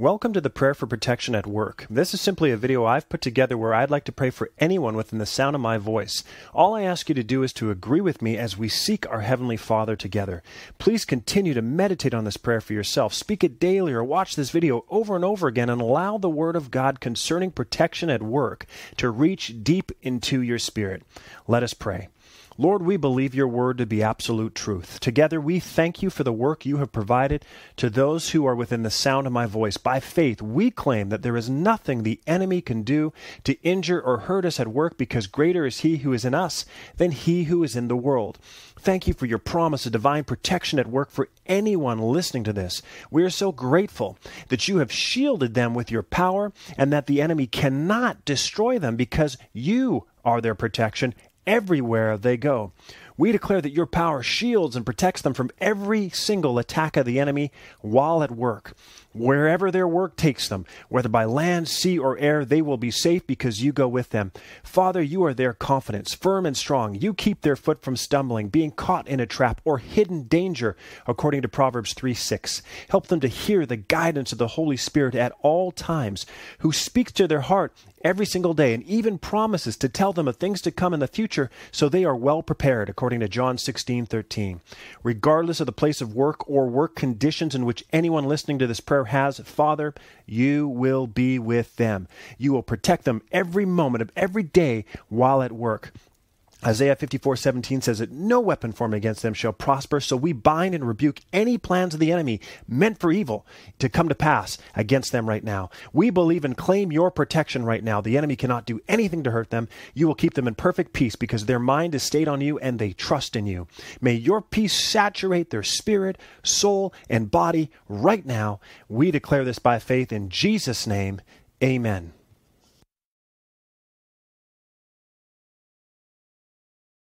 Welcome to the Prayer for Protection at Work. This is simply a video I've put together where I'd like to pray for anyone within the sound of my voice. All I ask you to do is to agree with me as we seek our Heavenly Father together. Please continue to meditate on this prayer for yourself. Speak it daily or watch this video over and over again and allow the Word of God concerning protection at work to reach deep into your spirit. Let us pray. Lord, we believe your word to be absolute truth. Together, we thank you for the work you have provided to those who are within the sound of my voice. By faith, we claim that there is nothing the enemy can do to injure or hurt us at work because greater is he who is in us than he who is in the world. Thank you for your promise of divine protection at work for anyone listening to this. We are so grateful that you have shielded them with your power and that the enemy cannot destroy them because you are their protection everywhere they go. We declare that your power shields and protects them from every single attack of the enemy while at work. Wherever their work takes them, whether by land, sea, or air, they will be safe because you go with them. Father, you are their confidence, firm and strong. You keep their foot from stumbling, being caught in a trap or hidden danger, according to Proverbs 3 6. Help them to hear the guidance of the Holy Spirit at all times, who speaks to their heart every single day and even promises to tell them of things to come in the future so they are well prepared according to John 16:13. Regardless of the place of work or work conditions in which anyone listening to this prayer has, Father, you will be with them. You will protect them every moment of every day while at work. Isaiah 54:17 says that no weapon formed against them shall prosper, so we bind and rebuke any plans of the enemy meant for evil to come to pass against them right now. We believe and claim your protection right now. The enemy cannot do anything to hurt them. You will keep them in perfect peace because their mind is stayed on you and they trust in you. May your peace saturate their spirit, soul, and body right now. We declare this by faith in Jesus' name. Amen.